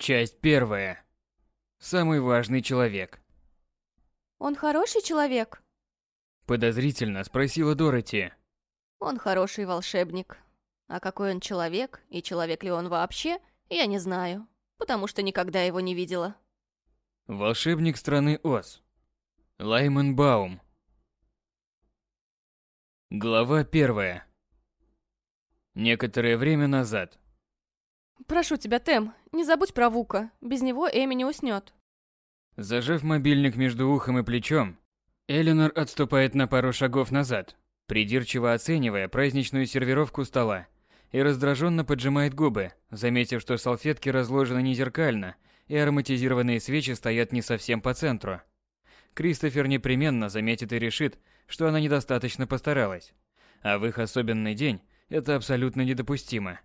Часть первая. Самый важный человек. Он хороший человек? Подозрительно спросила Дороти. Он хороший волшебник. А какой он человек, и человек ли он вообще, я не знаю, потому что никогда его не видела. Волшебник страны Оз. Лайман Баум. Глава первая. Некоторое время назад. Прошу тебя, Тем, не забудь про Вука. Без него Эми не уснет. Зажав мобильник между ухом и плечом, Эленор отступает на пару шагов назад, придирчиво оценивая праздничную сервировку стола, и раздраженно поджимает губы, заметив, что салфетки разложены не зеркально, и ароматизированные свечи стоят не совсем по центру. Кристофер непременно заметит и решит, что она недостаточно постаралась. А в их особенный день это абсолютно недопустимо.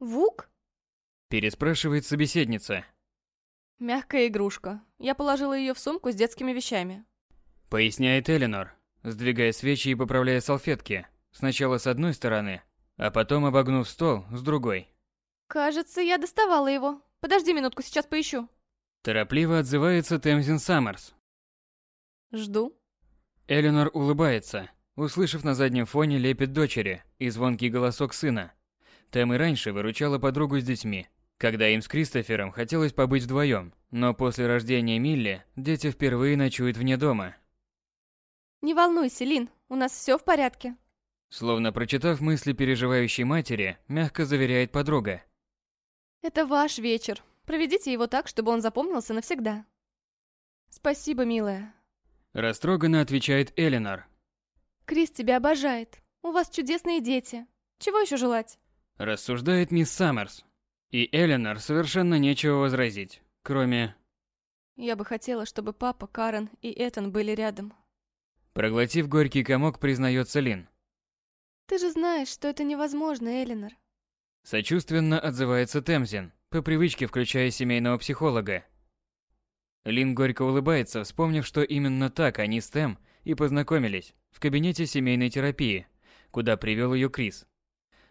Вук? Переспрашивает собеседница. Мягкая игрушка. Я положила ее в сумку с детскими вещами. Поясняет Эленор, сдвигая свечи и поправляя салфетки. Сначала с одной стороны, а потом обогнув стол с другой. Кажется, я доставала его. Подожди минутку, сейчас поищу. Торопливо отзывается Темзин Саммерс. Жду. Эленор улыбается, услышав на заднем фоне лепет дочери и звонкий голосок сына. Тем и раньше выручала подругу с детьми, когда им с Кристофером хотелось побыть вдвоем, но после рождения Милли дети впервые ночуют вне дома. Не волнуйся, Лин, у нас все в порядке. Словно прочитав мысли переживающей матери, мягко заверяет подруга. Это ваш вечер. Проведите его так, чтобы он запомнился навсегда. Спасибо, милая. Растроганно отвечает Эленор. Крис тебя обожает. У вас чудесные дети. Чего еще желать? Рассуждает мисс Саммерс. И Эленор совершенно нечего возразить, кроме... Я бы хотела, чтобы папа, Карен и Этан были рядом. Проглотив горький комок, признается Лин. Ты же знаешь, что это невозможно, Эленор. Сочувственно отзывается Темзин, по привычке включая семейного психолога. Лин горько улыбается, вспомнив, что именно так они с Тем и познакомились, в кабинете семейной терапии, куда привел ее Крис.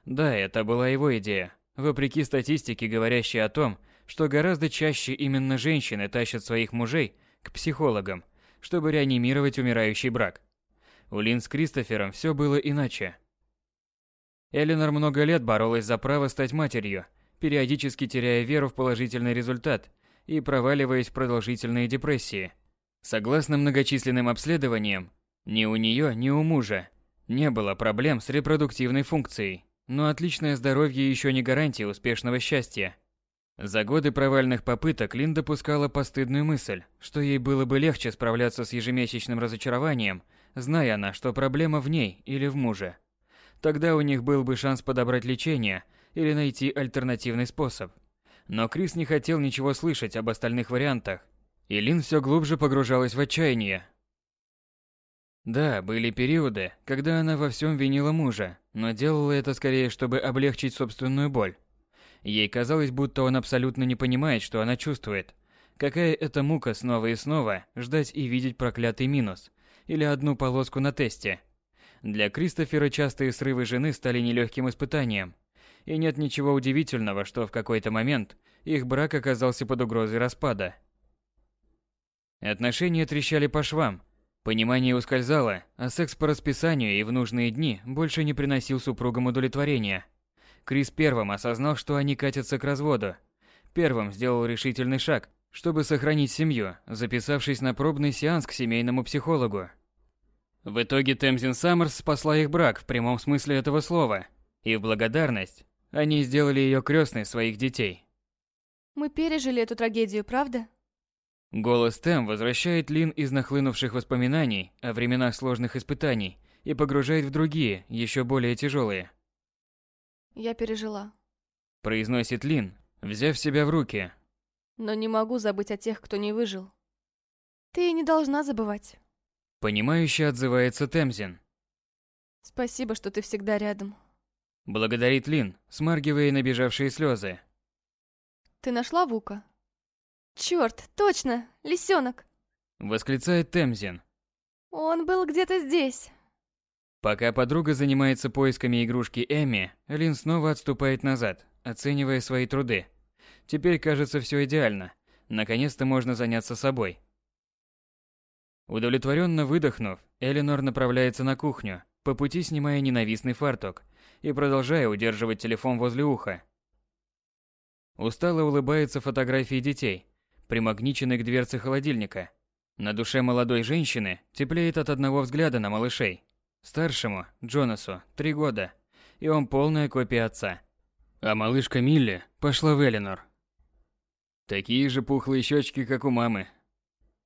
Да, это была его идея, вопреки статистике, говорящей о том, что гораздо чаще именно женщины тащат своих мужей к психологам, чтобы реанимировать умирающий брак. У Лин с Кристофером все было иначе. Эленор много лет боролась за право стать матерью, периодически теряя веру в положительный результат и проваливаясь в продолжительные депрессии. Согласно многочисленным обследованиям, ни у нее, ни у мужа не было проблем с репродуктивной функцией, но отличное здоровье еще не гарантия успешного счастья. За годы провальных попыток Лин допускала постыдную мысль, что ей было бы легче справляться с ежемесячным разочарованием, зная она, что проблема в ней или в муже. Тогда у них был бы шанс подобрать лечение или найти альтернативный способ. Но Крис не хотел ничего слышать об остальных вариантах, и Лин все глубже погружалась в отчаяние. Да, были периоды, когда она во всем винила мужа, но делала это скорее, чтобы облегчить собственную боль. Ей казалось, будто он абсолютно не понимает, что она чувствует. Какая это мука снова и снова ждать и видеть проклятый минус или одну полоску на тесте. Для Кристофера частые срывы жены стали нелегким испытанием. И нет ничего удивительного, что в какой-то момент их брак оказался под угрозой распада. Отношения трещали по швам, понимание ускользало, а секс по расписанию и в нужные дни больше не приносил супругам удовлетворения. Крис первым осознал, что они катятся к разводу. Первым сделал решительный шаг, чтобы сохранить семью, записавшись на пробный сеанс к семейному психологу. В итоге Темзин Саммерс спасла их брак в прямом смысле этого слова, и в благодарность они сделали ее крестной своих детей. Мы пережили эту трагедию, правда? Голос Тем возвращает Лин из нахлынувших воспоминаний о временах сложных испытаний и погружает в другие, еще более тяжелые. Я пережила. Произносит Лин, взяв себя в руки. Но не могу забыть о тех, кто не выжил. Ты не должна забывать. Понимающе отзывается Темзин. Спасибо, что ты всегда рядом. Благодарит Лин, смаргивая набежавшие слезы. Ты нашла Вука? Черт, точно, лисенок. Восклицает Темзин. Он был где-то здесь. Пока подруга занимается поисками игрушки Эми, Лин снова отступает назад, оценивая свои труды. Теперь, кажется, все идеально. Наконец-то можно заняться собой. Удовлетворенно выдохнув, Эленор направляется на кухню, по пути снимая ненавистный фартук и продолжая удерживать телефон возле уха. Устало улыбается фотографии детей, примагниченной к дверце холодильника. На душе молодой женщины теплеет от одного взгляда на малышей. Старшему, Джонасу, три года, и он полная копия отца. А малышка Милли пошла в Эленор. Такие же пухлые щечки, как у мамы.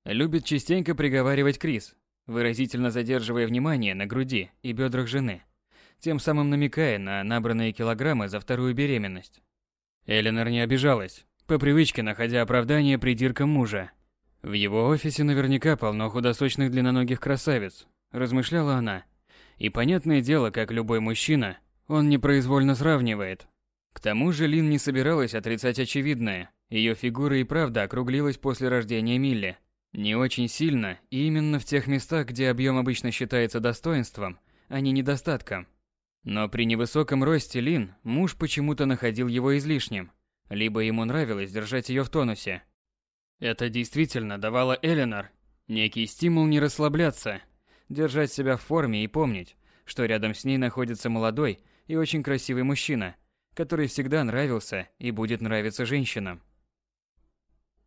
Любит частенько приговаривать Крис, выразительно задерживая внимание на груди и бедрах жены, тем самым намекая на набранные килограммы за вторую беременность. Эленор не обижалась, по привычке находя оправдание придиркам мужа. В его офисе наверняка полно худосочных длинноногих красавиц, размышляла она. И понятное дело, как любой мужчина, он непроизвольно сравнивает. К тому же Лин не собиралась отрицать очевидное. Ее фигура и правда округлилась после рождения Милли. Не очень сильно, и именно в тех местах, где объем обычно считается достоинством, а не недостатком. Но при невысоком росте Лин муж почему-то находил его излишним, либо ему нравилось держать ее в тонусе. Это действительно давало Эленор некий стимул не расслабляться, держать себя в форме и помнить, что рядом с ней находится молодой и очень красивый мужчина, который всегда нравился и будет нравиться женщинам.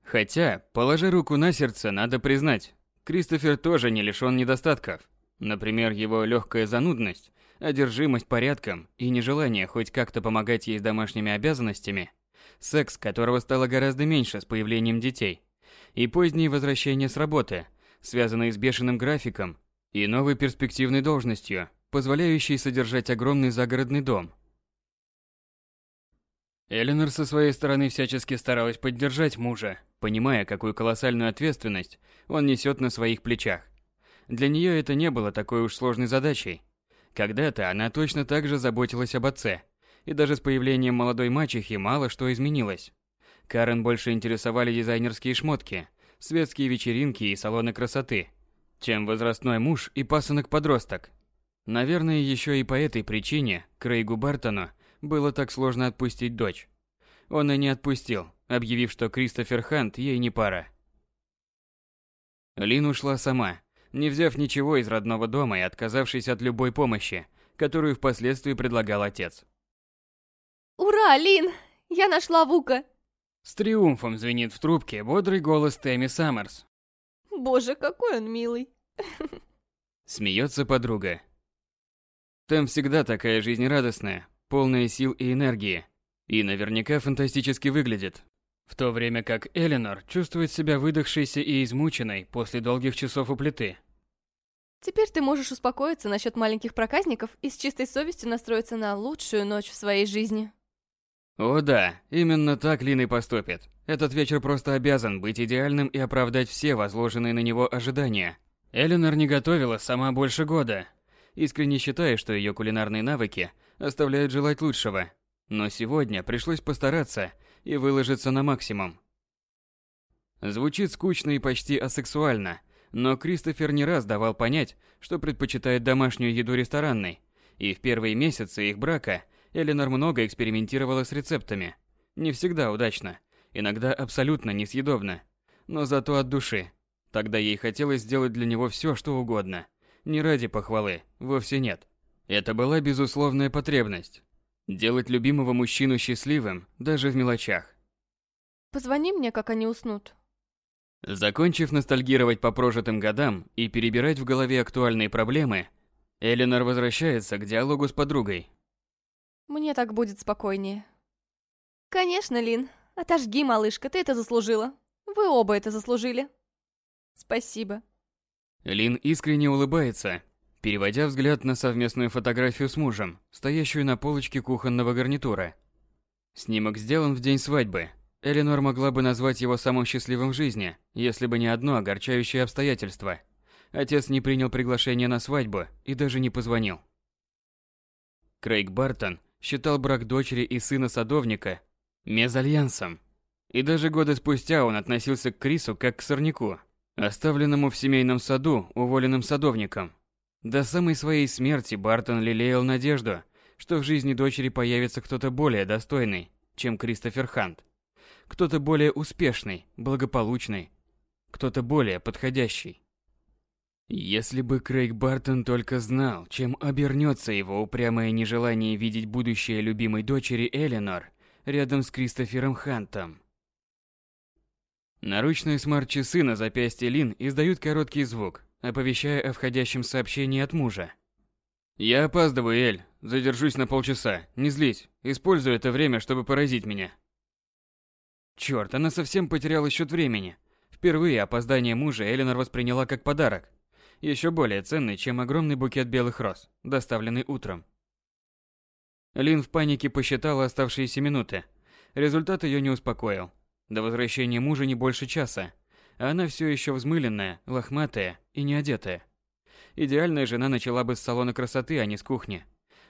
Хотя, положа руку на сердце, надо признать, Кристофер тоже не лишён недостатков. Например, его легкая занудность, одержимость порядком и нежелание хоть как-то помогать ей с домашними обязанностями, секс которого стало гораздо меньше с появлением детей, и поздние возвращения с работы, связанные с бешеным графиком и новой перспективной должностью, позволяющей содержать огромный загородный дом – Эленор со своей стороны всячески старалась поддержать мужа, понимая, какую колоссальную ответственность он несет на своих плечах. Для нее это не было такой уж сложной задачей. Когда-то она точно так же заботилась об отце, и даже с появлением молодой мачехи мало что изменилось. Карен больше интересовали дизайнерские шмотки, светские вечеринки и салоны красоты, чем возрастной муж и пасынок-подросток. Наверное, еще и по этой причине Крейгу Бартону было так сложно отпустить дочь. Он и не отпустил, объявив, что Кристофер Хант ей не пара. Лин ушла сама, не взяв ничего из родного дома и отказавшись от любой помощи, которую впоследствии предлагал отец. «Ура, Лин! Я нашла Вука!» С триумфом звенит в трубке бодрый голос Тэмми Саммерс. «Боже, какой он милый!» Смеется подруга. Тэм всегда такая жизнерадостная, полная сил и энергии, и наверняка фантастически выглядит. В то время как Эленор чувствует себя выдохшейся и измученной после долгих часов у плиты. Теперь ты можешь успокоиться насчет маленьких проказников и с чистой совестью настроиться на лучшую ночь в своей жизни. О да, именно так Лин и поступит. Этот вечер просто обязан быть идеальным и оправдать все возложенные на него ожидания. Эленор не готовила сама больше года, искренне считая, что ее кулинарные навыки оставляют желать лучшего. Но сегодня пришлось постараться и выложиться на максимум. Звучит скучно и почти асексуально, но Кристофер не раз давал понять, что предпочитает домашнюю еду ресторанной, и в первые месяцы их брака Эленор много экспериментировала с рецептами. Не всегда удачно, иногда абсолютно несъедобно, но зато от души. Тогда ей хотелось сделать для него все, что угодно. Не ради похвалы, вовсе нет. Это была безусловная потребность. Делать любимого мужчину счастливым, даже в мелочах. Позвони мне, как они уснут. Закончив ностальгировать по прожитым годам и перебирать в голове актуальные проблемы, Эленор возвращается к диалогу с подругой. Мне так будет спокойнее. Конечно, Лин. Отожги, малышка, ты это заслужила. Вы оба это заслужили. Спасибо. Лин искренне улыбается, переводя взгляд на совместную фотографию с мужем, стоящую на полочке кухонного гарнитура. Снимок сделан в день свадьбы. Эленор могла бы назвать его самым счастливым в жизни, если бы не одно огорчающее обстоятельство. Отец не принял приглашение на свадьбу и даже не позвонил. Крейг Бартон считал брак дочери и сына садовника мезальянсом. И даже годы спустя он относился к Крису как к сорняку, оставленному в семейном саду уволенным садовником. До самой своей смерти Бартон лелеял надежду, что в жизни дочери появится кто-то более достойный, чем Кристофер Хант. Кто-то более успешный, благополучный. Кто-то более подходящий. Если бы Крейг Бартон только знал, чем обернется его упрямое нежелание видеть будущее любимой дочери Эленор рядом с Кристофером Хантом. Наручные смарт-часы на запястье Лин издают короткий звук, оповещая о входящем сообщении от мужа. «Я опаздываю, Эль. Задержусь на полчаса. Не злись. Используй это время, чтобы поразить меня». Черт, она совсем потеряла счет времени. Впервые опоздание мужа Эленор восприняла как подарок. Еще более ценный, чем огромный букет белых роз, доставленный утром. Лин в панике посчитала оставшиеся минуты. Результат ее не успокоил. До возвращения мужа не больше часа, а она все еще взмыленная, лохматая и неодетая. Идеальная жена начала бы с салона красоты, а не с кухни.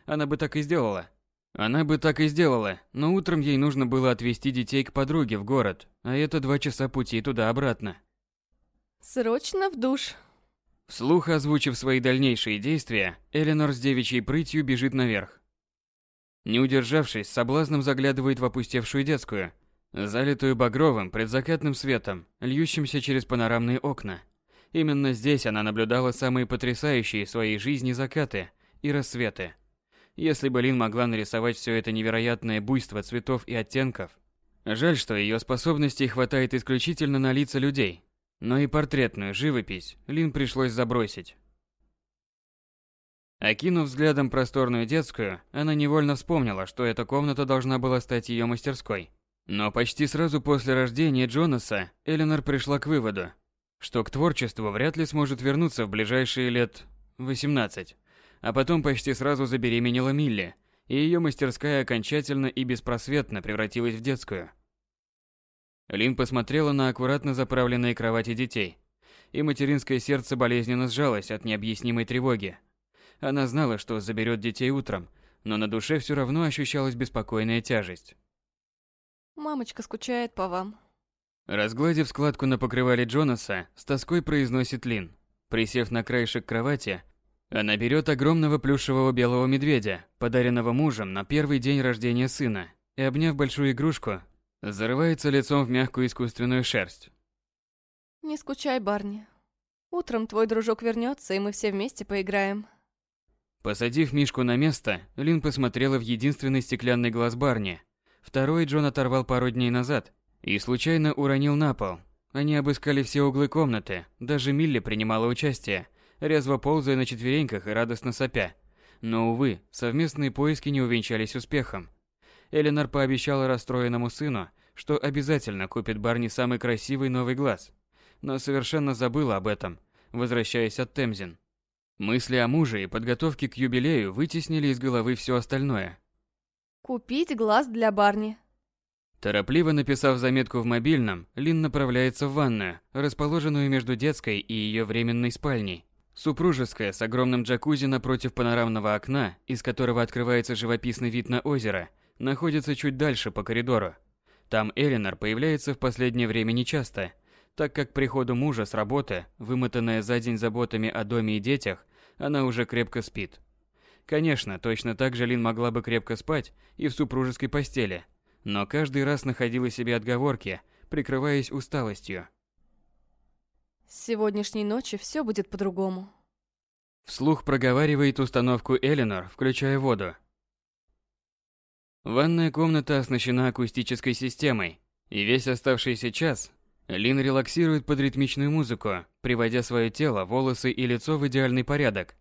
Она бы так и сделала. Она бы так и сделала, но утром ей нужно было отвезти детей к подруге в город, а это два часа пути туда-обратно. Срочно в душ. Вслух озвучив свои дальнейшие действия, Эленор с девичьей прытью бежит наверх. Не удержавшись, соблазном заглядывает в опустевшую детскую, залитую багровым предзакатным светом, льющимся через панорамные окна. Именно здесь она наблюдала самые потрясающие в своей жизни закаты и рассветы. Если бы Лин могла нарисовать все это невероятное буйство цветов и оттенков. Жаль, что ее способностей хватает исключительно на лица людей. Но и портретную живопись Лин пришлось забросить. Окинув взглядом просторную детскую, она невольно вспомнила, что эта комната должна была стать ее мастерской. Но почти сразу после рождения Джонаса Эленор пришла к выводу, что к творчеству вряд ли сможет вернуться в ближайшие лет 18. А потом почти сразу забеременела Милли, и ее мастерская окончательно и беспросветно превратилась в детскую. Лин посмотрела на аккуратно заправленные кровати детей, и материнское сердце болезненно сжалось от необъяснимой тревоги. Она знала, что заберет детей утром, но на душе все равно ощущалась беспокойная тяжесть. Мамочка скучает по вам. Разгладив складку на покрывале Джонаса, с тоской произносит Лин. Присев на краешек кровати, она берет огромного плюшевого белого медведя, подаренного мужем на первый день рождения сына, и, обняв большую игрушку, зарывается лицом в мягкую искусственную шерсть. Не скучай, Барни. Утром твой дружок вернется, и мы все вместе поиграем. Посадив Мишку на место, Лин посмотрела в единственный стеклянный глаз Барни, Второй Джон оторвал пару дней назад и случайно уронил на пол. Они обыскали все углы комнаты, даже Милли принимала участие, резво ползая на четвереньках и радостно сопя. Но, увы, совместные поиски не увенчались успехом. Эленор пообещала расстроенному сыну, что обязательно купит Барни самый красивый новый глаз, но совершенно забыла об этом, возвращаясь от Темзин. Мысли о муже и подготовке к юбилею вытеснили из головы все остальное – Купить глаз для Барни. Торопливо написав заметку в мобильном, Лин направляется в ванную, расположенную между детской и ее временной спальней. Супружеская с огромным джакузи напротив панорамного окна, из которого открывается живописный вид на озеро, находится чуть дальше по коридору. Там Эленор появляется в последнее время нечасто, так как к приходу мужа с работы, вымотанная за день заботами о доме и детях, она уже крепко спит. Конечно, точно так же Лин могла бы крепко спать и в супружеской постели, но каждый раз находила себе отговорки, прикрываясь усталостью. С сегодняшней ночи все будет по-другому. Вслух проговаривает установку Эленор, включая воду. Ванная комната оснащена акустической системой, и весь оставшийся час Лин релаксирует под ритмичную музыку, приводя свое тело, волосы и лицо в идеальный порядок.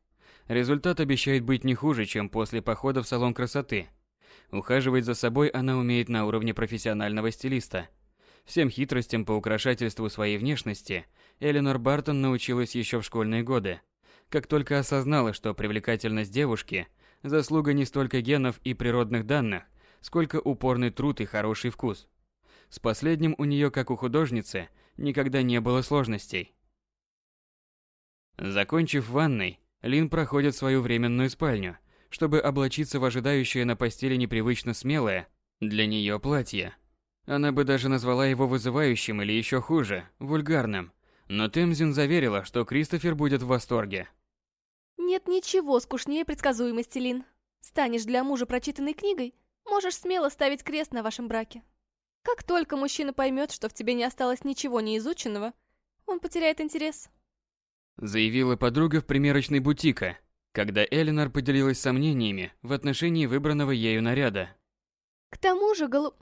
Результат обещает быть не хуже, чем после похода в салон красоты. Ухаживать за собой она умеет на уровне профессионального стилиста. Всем хитростям по украшательству своей внешности Эленор Бартон научилась еще в школьные годы. Как только осознала, что привлекательность девушки – заслуга не столько генов и природных данных, сколько упорный труд и хороший вкус. С последним у нее, как у художницы, никогда не было сложностей. Закончив ванной, Лин проходит свою временную спальню, чтобы облачиться в ожидающее на постели непривычно смелое для нее платье. Она бы даже назвала его вызывающим или еще хуже, вульгарным. Но Темзин заверила, что Кристофер будет в восторге. Нет ничего скучнее предсказуемости, Лин. Станешь для мужа прочитанной книгой, можешь смело ставить крест на вашем браке. Как только мужчина поймет, что в тебе не осталось ничего неизученного, он потеряет интерес. Заявила подруга в примерочной бутика, когда Эленор поделилась сомнениями в отношении выбранного ею наряда. К тому же, голу...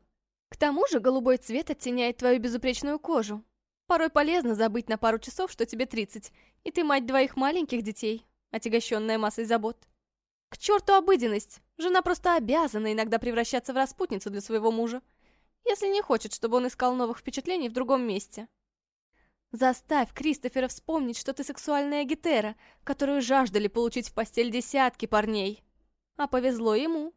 К тому же голубой цвет оттеняет твою безупречную кожу. Порой полезно забыть на пару часов, что тебе 30, и ты мать двоих маленьких детей, отягощенная массой забот. К черту обыденность! Жена просто обязана иногда превращаться в распутницу для своего мужа, если не хочет, чтобы он искал новых впечатлений в другом месте. Заставь Кристофера вспомнить, что ты сексуальная гетера, которую жаждали получить в постель десятки парней. А повезло ему.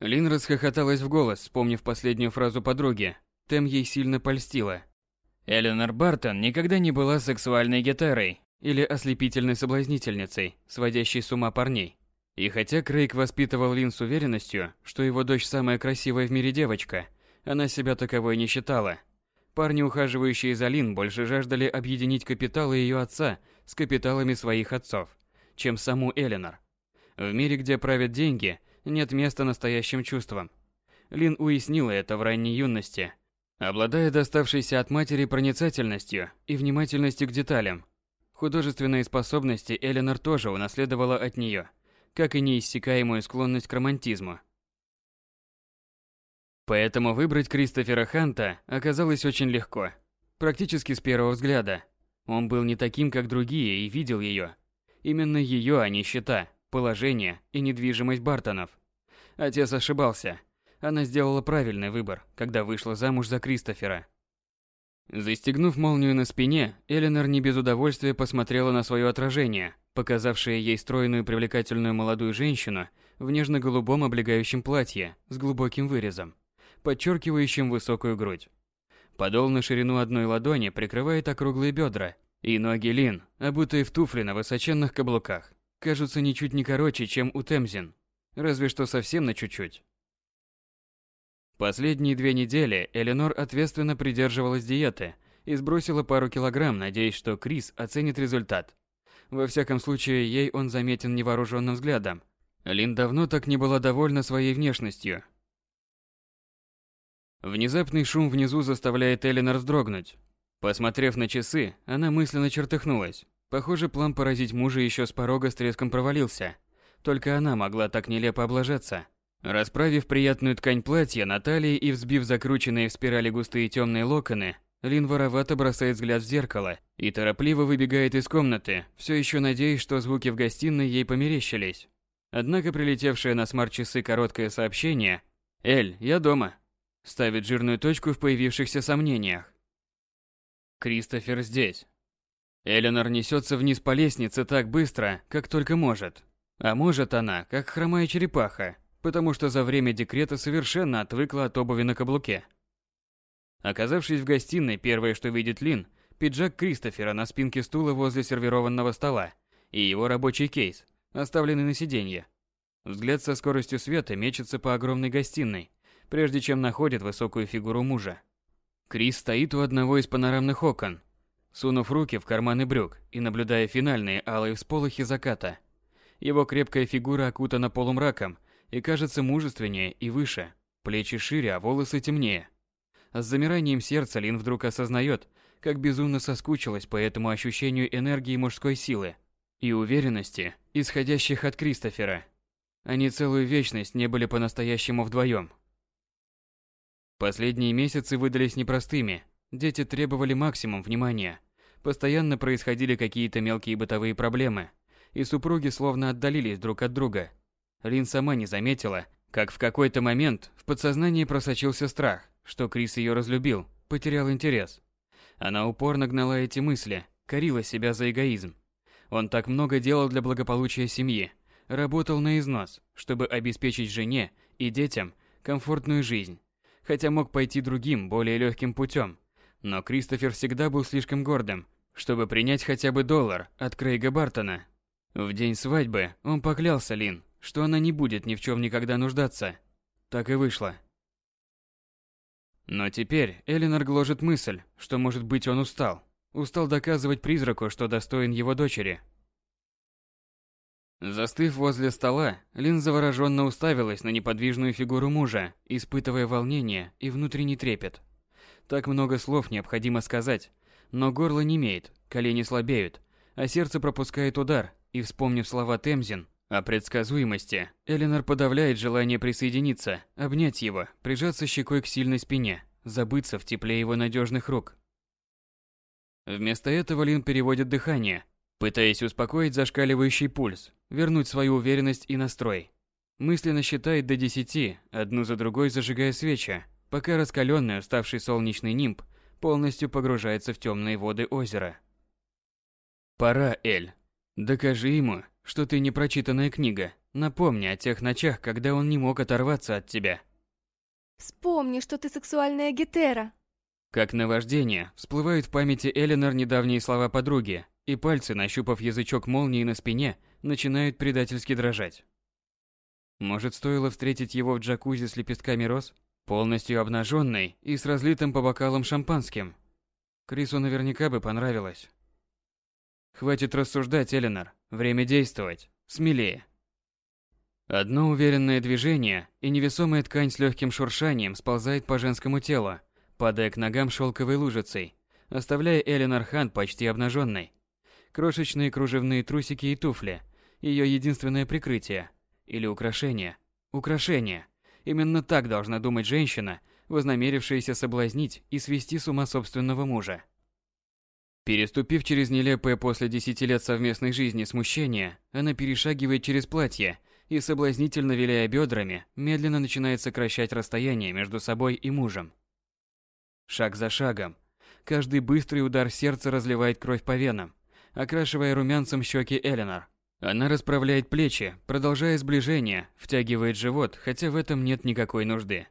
Лин расхохоталась в голос, вспомнив последнюю фразу подруги. Тем ей сильно польстила. Эленор Бартон никогда не была сексуальной гетерой или ослепительной соблазнительницей, сводящей с ума парней. И хотя Крейг воспитывал Лин с уверенностью, что его дочь самая красивая в мире девочка, она себя таковой не считала – Парни, ухаживающие за Лин, больше жаждали объединить капиталы ее отца с капиталами своих отцов, чем саму Эленор. В мире, где правят деньги, нет места настоящим чувствам. Лин уяснила это в ранней юности, обладая доставшейся от матери проницательностью и внимательностью к деталям. Художественные способности Эленор тоже унаследовала от нее, как и неиссякаемую склонность к романтизму. Поэтому выбрать Кристофера Ханта оказалось очень легко. Практически с первого взгляда. Он был не таким, как другие, и видел ее. Именно ее, а не счета, положение и недвижимость Бартонов. Отец ошибался. Она сделала правильный выбор, когда вышла замуж за Кристофера. Застегнув молнию на спине, Эленор не без удовольствия посмотрела на свое отражение, показавшее ей стройную привлекательную молодую женщину в нежно-голубом облегающем платье с глубоким вырезом подчеркивающим высокую грудь. Подол на ширину одной ладони прикрывает округлые бедра, и ноги Лин, обутые в туфли на высоченных каблуках, кажутся ничуть не короче, чем у Темзин, разве что совсем на чуть-чуть. Последние две недели Эленор ответственно придерживалась диеты и сбросила пару килограмм, надеясь, что Крис оценит результат. Во всяком случае, ей он заметен невооруженным взглядом. Лин давно так не была довольна своей внешностью, Внезапный шум внизу заставляет Эленор вздрогнуть. Посмотрев на часы, она мысленно чертыхнулась. Похоже, план поразить мужа еще с порога с треском провалился. Только она могла так нелепо облажаться. Расправив приятную ткань платья на талии и взбив закрученные в спирали густые темные локоны, Лин воровато бросает взгляд в зеркало и торопливо выбегает из комнаты, все еще надеясь, что звуки в гостиной ей померещились. Однако прилетевшее на смарт-часы короткое сообщение «Эль, я дома», ставит жирную точку в появившихся сомнениях. Кристофер здесь. Эленор несется вниз по лестнице так быстро, как только может. А может она, как хромая черепаха, потому что за время декрета совершенно отвыкла от обуви на каблуке. Оказавшись в гостиной, первое, что видит Лин, пиджак Кристофера на спинке стула возле сервированного стола и его рабочий кейс, оставленный на сиденье. Взгляд со скоростью света мечется по огромной гостиной, прежде чем находит высокую фигуру мужа. Крис стоит у одного из панорамных окон, сунув руки в карманы брюк и наблюдая финальные алые всполохи заката. Его крепкая фигура окутана полумраком и кажется мужественнее и выше, плечи шире, а волосы темнее. С замиранием сердца Лин вдруг осознает, как безумно соскучилась по этому ощущению энергии мужской силы и уверенности, исходящих от Кристофера. Они целую вечность не были по-настоящему вдвоем. Последние месяцы выдались непростыми. Дети требовали максимум внимания. Постоянно происходили какие-то мелкие бытовые проблемы, и супруги словно отдалились друг от друга. Лин сама не заметила, как в какой-то момент в подсознании просочился страх, что Крис ее разлюбил, потерял интерес. Она упорно гнала эти мысли, корила себя за эгоизм. Он так много делал для благополучия семьи, работал на износ, чтобы обеспечить жене и детям комфортную жизнь хотя мог пойти другим, более легким путем. Но Кристофер всегда был слишком гордым, чтобы принять хотя бы доллар от Крейга Бартона. В день свадьбы он поклялся Лин, что она не будет ни в чем никогда нуждаться. Так и вышло. Но теперь Элинор гложет мысль, что, может быть, он устал. Устал доказывать призраку, что достоин его дочери. Застыв возле стола, Лин завороженно уставилась на неподвижную фигуру мужа, испытывая волнение и внутренний трепет. Так много слов необходимо сказать, но горло не имеет, колени слабеют, а сердце пропускает удар, и, вспомнив слова Темзин о предсказуемости, Эленор подавляет желание присоединиться, обнять его, прижаться щекой к сильной спине, забыться в тепле его надежных рук. Вместо этого Лин переводит дыхание, пытаясь успокоить зашкаливающий пульс, вернуть свою уверенность и настрой. Мысленно считает до десяти, одну за другой зажигая свечи, пока раскаленный, уставший солнечный нимб полностью погружается в темные воды озера. Пора, Эль. Докажи ему, что ты не прочитанная книга. Напомни о тех ночах, когда он не мог оторваться от тебя. Вспомни, что ты сексуальная гетера. Как наваждение, всплывают в памяти Эленор недавние слова подруги, и пальцы, нащупав язычок молнии на спине, начинают предательски дрожать. Может, стоило встретить его в джакузи с лепестками роз, полностью обнаженный и с разлитым по бокалам шампанским? Крису наверняка бы понравилось. Хватит рассуждать, Эленор. Время действовать. Смелее. Одно уверенное движение, и невесомая ткань с легким шуршанием сползает по женскому телу, падая к ногам шелковой лужицей, оставляя Эленор Хан почти обнаженной. Крошечные кружевные трусики и туфли – ее единственное прикрытие. Или украшение. Украшение. Именно так должна думать женщина, вознамерившаяся соблазнить и свести с ума собственного мужа. Переступив через нелепое после десяти лет совместной жизни смущение, она перешагивает через платье и, соблазнительно виляя бедрами, медленно начинает сокращать расстояние между собой и мужем. Шаг за шагом. Каждый быстрый удар сердца разливает кровь по венам, окрашивая румянцем щеки Эленор. Она расправляет плечи, продолжая сближение, втягивает живот, хотя в этом нет никакой нужды.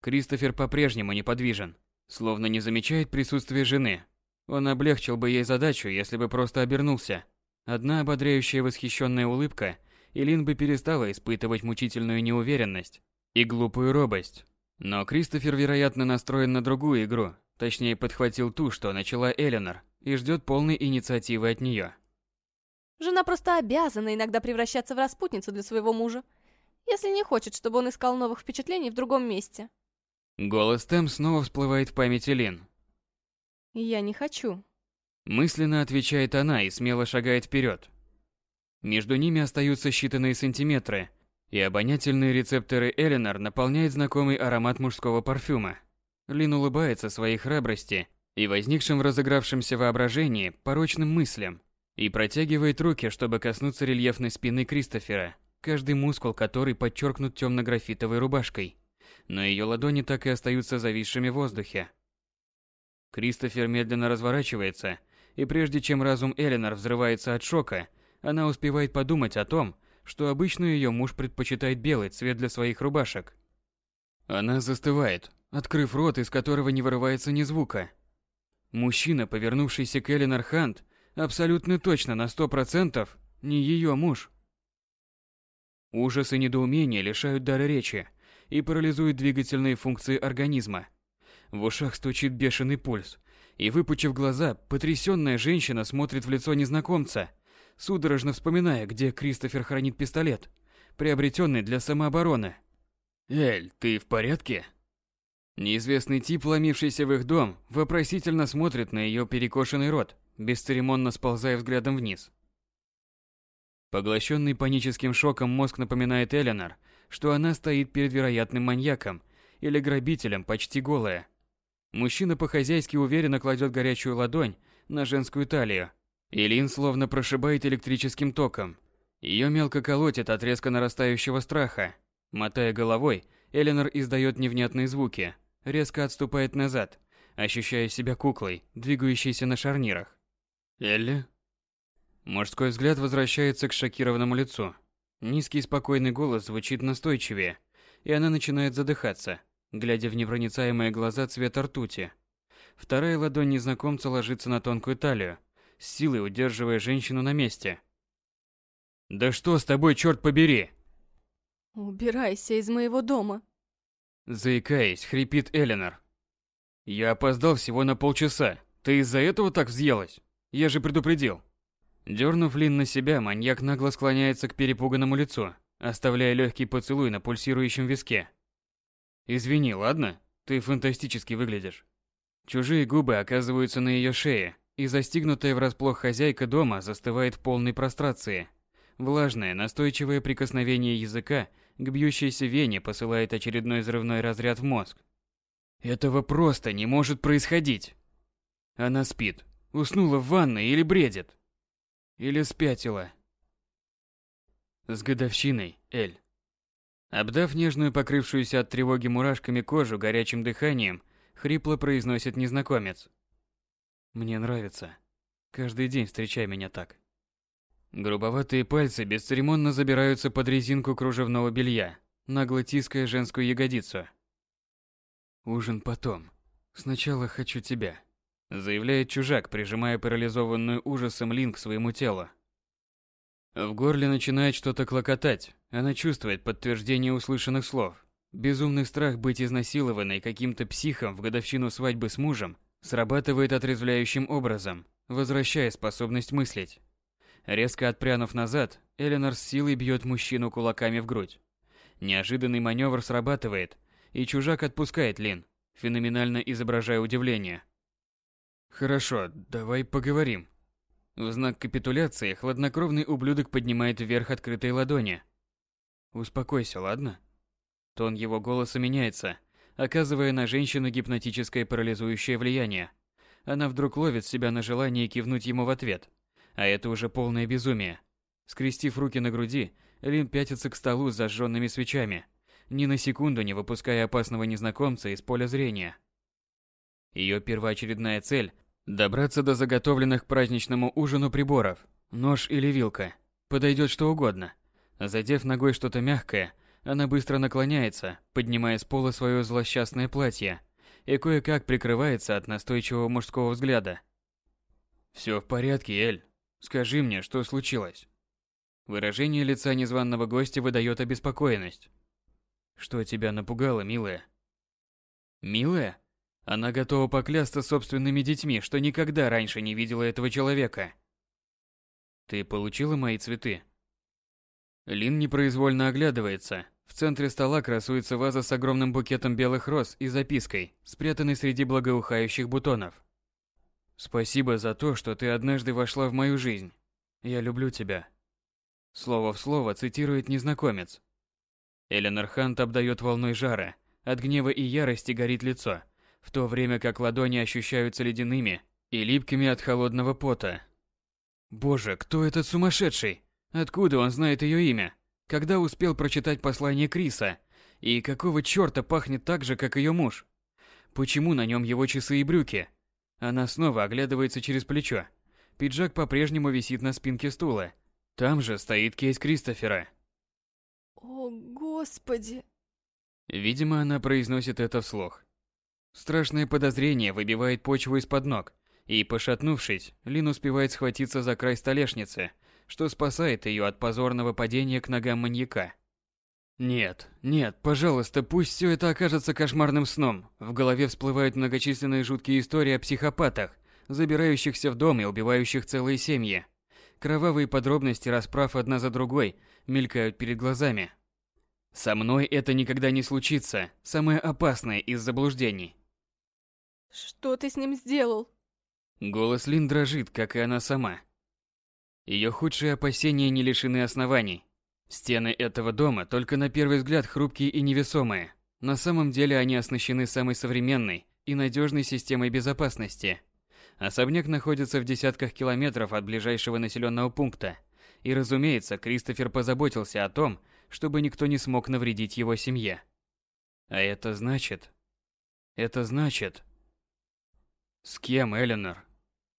Кристофер по-прежнему неподвижен, словно не замечает присутствия жены. Он облегчил бы ей задачу, если бы просто обернулся. Одна ободряющая восхищенная улыбка, и Лин бы перестала испытывать мучительную неуверенность и глупую робость. Но Кристофер, вероятно, настроен на другую игру, точнее подхватил ту, что начала Эленор, и ждет полной инициативы от нее. Жена просто обязана иногда превращаться в распутницу для своего мужа, если не хочет, чтобы он искал новых впечатлений в другом месте. Голос Тэм снова всплывает в памяти Лин. Я не хочу. Мысленно отвечает она и смело шагает вперед. Между ними остаются считанные сантиметры, и обонятельные рецепторы Эленор наполняет знакомый аромат мужского парфюма. Лин улыбается своей храбрости и возникшим в разыгравшемся воображении порочным мыслям, и протягивает руки, чтобы коснуться рельефной спины Кристофера, каждый мускул которой подчеркнут темно-графитовой рубашкой. Но ее ладони так и остаются зависшими в воздухе. Кристофер медленно разворачивается, и прежде чем разум Эленор взрывается от шока, она успевает подумать о том, что обычно ее муж предпочитает белый цвет для своих рубашек. Она застывает, открыв рот, из которого не вырывается ни звука. Мужчина, повернувшийся к Эленор Хант, абсолютно точно на сто процентов не ее муж. Ужас и недоумение лишают дара речи и парализуют двигательные функции организма. В ушах стучит бешеный пульс, и, выпучив глаза, потрясенная женщина смотрит в лицо незнакомца, судорожно вспоминая, где Кристофер хранит пистолет, приобретенный для самообороны. «Эль, ты в порядке?» Неизвестный тип, ломившийся в их дом, вопросительно смотрит на ее перекошенный рот, бесцеремонно сползая взглядом вниз. Поглощенный паническим шоком мозг напоминает Эленор, что она стоит перед вероятным маньяком или грабителем почти голая. Мужчина по-хозяйски уверенно кладет горячую ладонь на женскую талию. Илин словно прошибает электрическим током. Ее мелко колотит от резко нарастающего страха. Мотая головой, Эленор издает невнятные звуки, резко отступает назад, ощущая себя куклой, двигающейся на шарнирах. «Элли?» Мужской взгляд возвращается к шокированному лицу. Низкий спокойный голос звучит настойчивее, и она начинает задыхаться глядя в непроницаемые глаза цвета ртути. Вторая ладонь незнакомца ложится на тонкую талию, с силой удерживая женщину на месте. «Да что с тобой, черт побери?» «Убирайся из моего дома!» Заикаясь, хрипит Эленор. «Я опоздал всего на полчаса. Ты из-за этого так взъелась? Я же предупредил». Дернув Лин на себя, маньяк нагло склоняется к перепуганному лицу, оставляя легкий поцелуй на пульсирующем виске. «Извини, ладно? Ты фантастически выглядишь». Чужие губы оказываются на ее шее, и застигнутая врасплох хозяйка дома застывает в полной прострации. Влажное, настойчивое прикосновение языка к бьющейся вене посылает очередной взрывной разряд в мозг. Этого просто не может происходить. Она спит, уснула в ванной или бредит. Или спятила. С годовщиной, Эль. Обдав нежную покрывшуюся от тревоги мурашками кожу горячим дыханием, хрипло произносит незнакомец. Мне нравится. Каждый день встречай меня так. Грубоватые пальцы бесцеремонно забираются под резинку кружевного белья, нагло тиская женскую ягодицу. Ужин потом. Сначала хочу тебя заявляет чужак, прижимая парализованную ужасом Лин к своему телу. В горле начинает что-то клокотать. Она чувствует подтверждение услышанных слов. Безумный страх быть изнасилованной каким-то психом в годовщину свадьбы с мужем срабатывает отрезвляющим образом, возвращая способность мыслить. Резко отпрянув назад, Эленор с силой бьет мужчину кулаками в грудь. Неожиданный маневр срабатывает, и чужак отпускает Лин, феноменально изображая удивление. Хорошо, давай поговорим. В знак капитуляции хладнокровный ублюдок поднимает вверх открытые ладони. Успокойся, ладно? Тон его голоса меняется, оказывая на женщину гипнотическое парализующее влияние. Она вдруг ловит себя на желании кивнуть ему в ответ. А это уже полное безумие. Скрестив руки на груди, Лин пятится к столу с зажженными свечами, ни на секунду не выпуская опасного незнакомца из поля зрения. Ее первоочередная цель – добраться до заготовленных к праздничному ужину приборов. Нож или вилка. Подойдет что угодно. Задев ногой что-то мягкое, она быстро наклоняется, поднимая с пола свое злосчастное платье и кое-как прикрывается от настойчивого мужского взгляда. «Все в порядке, Эль. Скажи мне, что случилось?» Выражение лица незваного гостя выдает обеспокоенность. «Что тебя напугало, милая?» «Милая?» Она готова поклясться собственными детьми, что никогда раньше не видела этого человека. Ты получила мои цветы? Лин непроизвольно оглядывается. В центре стола красуется ваза с огромным букетом белых роз и запиской, спрятанной среди благоухающих бутонов. Спасибо за то, что ты однажды вошла в мою жизнь. Я люблю тебя. Слово в слово цитирует незнакомец. Эленор Хант обдает волной жара. От гнева и ярости горит лицо в то время как ладони ощущаются ледяными и липкими от холодного пота. Боже, кто этот сумасшедший? Откуда он знает ее имя? Когда успел прочитать послание Криса? И какого черта пахнет так же, как ее муж? Почему на нем его часы и брюки? Она снова оглядывается через плечо. Пиджак по-прежнему висит на спинке стула. Там же стоит кейс Кристофера. О, господи. Видимо, она произносит это вслух. Страшное подозрение выбивает почву из-под ног, и, пошатнувшись, Лин успевает схватиться за край столешницы, что спасает ее от позорного падения к ногам маньяка. Нет, нет, пожалуйста, пусть все это окажется кошмарным сном. В голове всплывают многочисленные жуткие истории о психопатах, забирающихся в дом и убивающих целые семьи. Кровавые подробности расправ одна за другой мелькают перед глазами. Со мной это никогда не случится, самое опасное из заблуждений. Что ты с ним сделал? Голос Лин дрожит, как и она сама. Ее худшие опасения не лишены оснований. Стены этого дома только на первый взгляд хрупкие и невесомые. На самом деле они оснащены самой современной и надежной системой безопасности. Особняк находится в десятках километров от ближайшего населенного пункта. И, разумеется, Кристофер позаботился о том, чтобы никто не смог навредить его семье. А это значит... Это значит... С кем, Эленор?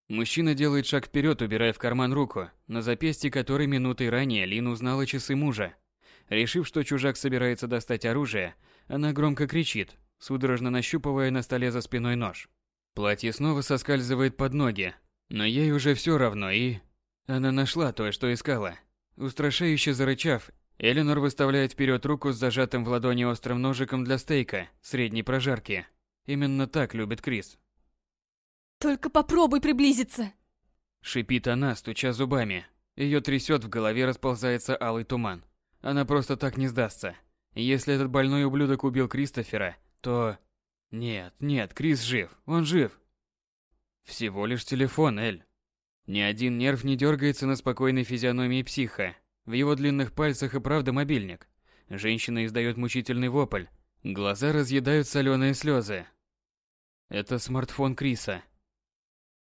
Мужчина делает шаг вперед, убирая в карман руку, на запястье которой минутой ранее Лин узнала часы мужа. Решив, что чужак собирается достать оружие, она громко кричит, судорожно нащупывая на столе за спиной нож. Платье снова соскальзывает под ноги, но ей уже все равно и... Она нашла то, что искала. Устрашающе зарычав, Эленор выставляет вперед руку с зажатым в ладони острым ножиком для стейка средней прожарки. Именно так любит Крис. Только попробуй приблизиться. Шипит она, стуча зубами. Ее трясет, в голове расползается алый туман. Она просто так не сдастся. Если этот больной ублюдок убил Кристофера, то... Нет, нет, Крис жив, он жив. Всего лишь телефон, Эль. Ни один нерв не дергается на спокойной физиономии психа. В его длинных пальцах и правда мобильник. Женщина издает мучительный вопль. Глаза разъедают соленые слезы. Это смартфон Криса.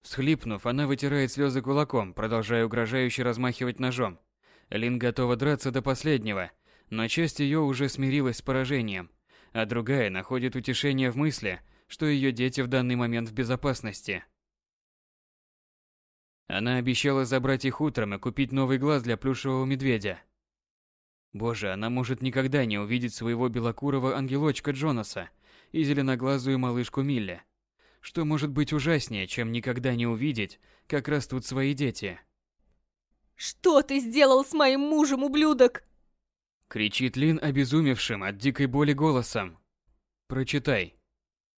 Схлипнув, она вытирает слезы кулаком, продолжая угрожающе размахивать ножом. Лин готова драться до последнего, но часть ее уже смирилась с поражением, а другая находит утешение в мысли, что ее дети в данный момент в безопасности. Она обещала забрать их утром и купить новый глаз для плюшевого медведя. Боже, она может никогда не увидеть своего белокурого ангелочка Джонаса и зеленоглазую малышку Милли. Что может быть ужаснее, чем никогда не увидеть, как растут свои дети? «Что ты сделал с моим мужем, ублюдок?» Кричит Лин обезумевшим от дикой боли голосом. «Прочитай».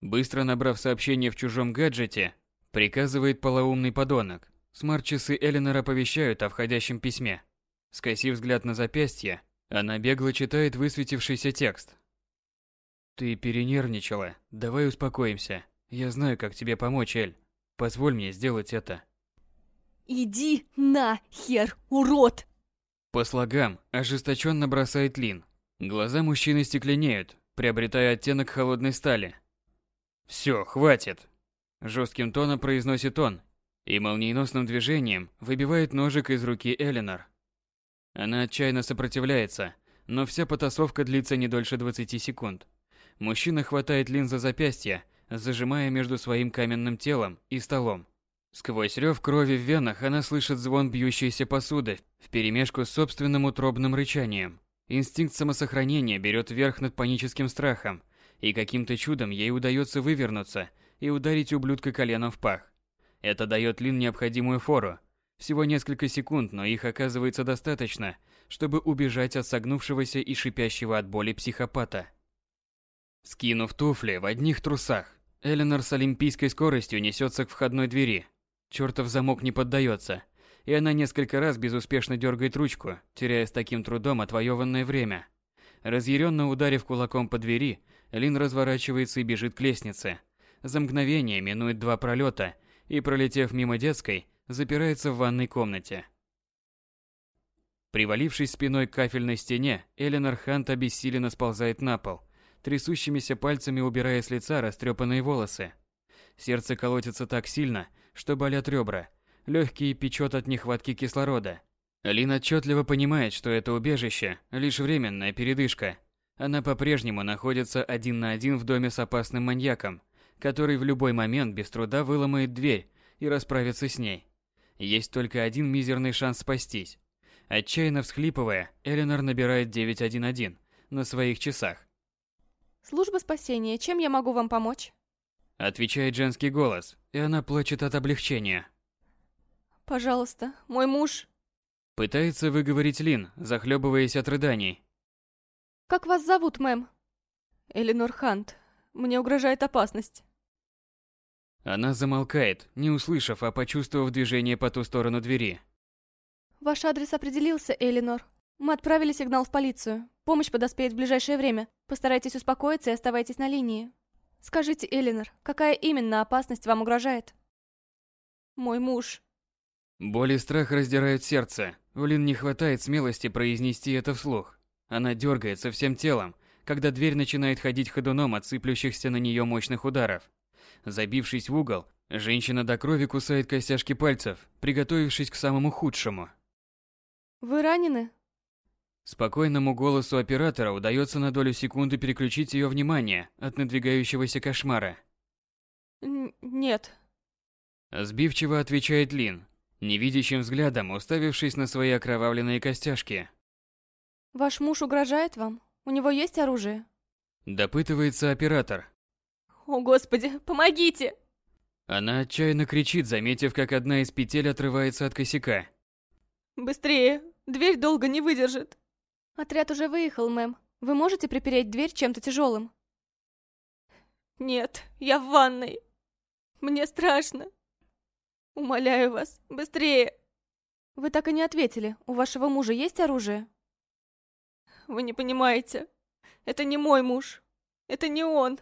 Быстро набрав сообщение в чужом гаджете, приказывает полоумный подонок. Смарт-часы Эленор оповещают о входящем письме. Скосив взгляд на запястье, она бегло читает высветившийся текст. «Ты перенервничала. Давай успокоимся. Я знаю, как тебе помочь, Эль. Позволь мне сделать это». «Иди на хер, урод!» По слогам ожесточенно бросает Лин. Глаза мужчины стекленеют, приобретая оттенок холодной стали. «Все, хватит!» Жестким тоном произносит он и молниеносным движением выбивает ножик из руки Эленор. Она отчаянно сопротивляется, но вся потасовка длится не дольше 20 секунд. Мужчина хватает Лин за запястье, зажимая между своим каменным телом и столом. Сквозь рев крови в венах она слышит звон бьющейся посуды вперемешку с собственным утробным рычанием. Инстинкт самосохранения берет верх над паническим страхом, и каким-то чудом ей удается вывернуться и ударить ублюдка коленом в пах. Это дает Лин необходимую фору. Всего несколько секунд, но их оказывается достаточно, чтобы убежать от согнувшегося и шипящего от боли психопата. Скинув туфли в одних трусах, Эленор с олимпийской скоростью несется к входной двери. Чертов замок не поддается, и она несколько раз безуспешно дергает ручку, теряя с таким трудом отвоеванное время. Разъяренно ударив кулаком по двери, Лин разворачивается и бежит к лестнице. За мгновение минует два пролета и, пролетев мимо детской, запирается в ванной комнате. Привалившись спиной к кафельной стене, Эленор Хант обессиленно сползает на пол, трясущимися пальцами убирая с лица растрепанные волосы. Сердце колотится так сильно, что болят ребра, легкие печет от нехватки кислорода. Лин отчетливо понимает, что это убежище – лишь временная передышка. Она по-прежнему находится один на один в доме с опасным маньяком, который в любой момент без труда выломает дверь и расправится с ней. Есть только один мизерный шанс спастись. Отчаянно всхлипывая, Эленор набирает 911 на своих часах. «Служба спасения, чем я могу вам помочь?» Отвечает женский голос, и она плачет от облегчения. «Пожалуйста, мой муж...» Пытается выговорить Лин, захлебываясь от рыданий. «Как вас зовут, мэм?» «Эленор Хант. Мне угрожает опасность». Она замолкает, не услышав, а почувствовав движение по ту сторону двери. Ваш адрес определился, Элинор. Мы отправили сигнал в полицию. Помощь подоспеет в ближайшее время. Постарайтесь успокоиться и оставайтесь на линии. Скажите, Элинор, какая именно опасность вам угрожает? Мой муж. Боль и страх раздирают сердце. У Лин не хватает смелости произнести это вслух. Она дергается всем телом, когда дверь начинает ходить ходуном от сыплющихся на нее мощных ударов. Забившись в угол, женщина до крови кусает костяшки пальцев, приготовившись к самому худшему. «Вы ранены?» Спокойному голосу оператора удается на долю секунды переключить ее внимание от надвигающегося кошмара. «Нет». Сбивчиво отвечает Лин, невидящим взглядом уставившись на свои окровавленные костяшки. «Ваш муж угрожает вам? У него есть оружие?» Допытывается оператор. «О, Господи, помогите!» Она отчаянно кричит, заметив, как одна из петель отрывается от косяка. «Быстрее! Дверь долго не выдержит!» «Отряд уже выехал, мэм. Вы можете припереть дверь чем-то тяжелым?» «Нет, я в ванной. Мне страшно». Умоляю вас, быстрее!» «Вы так и не ответили. У вашего мужа есть оружие?» «Вы не понимаете. Это не мой муж. Это не он.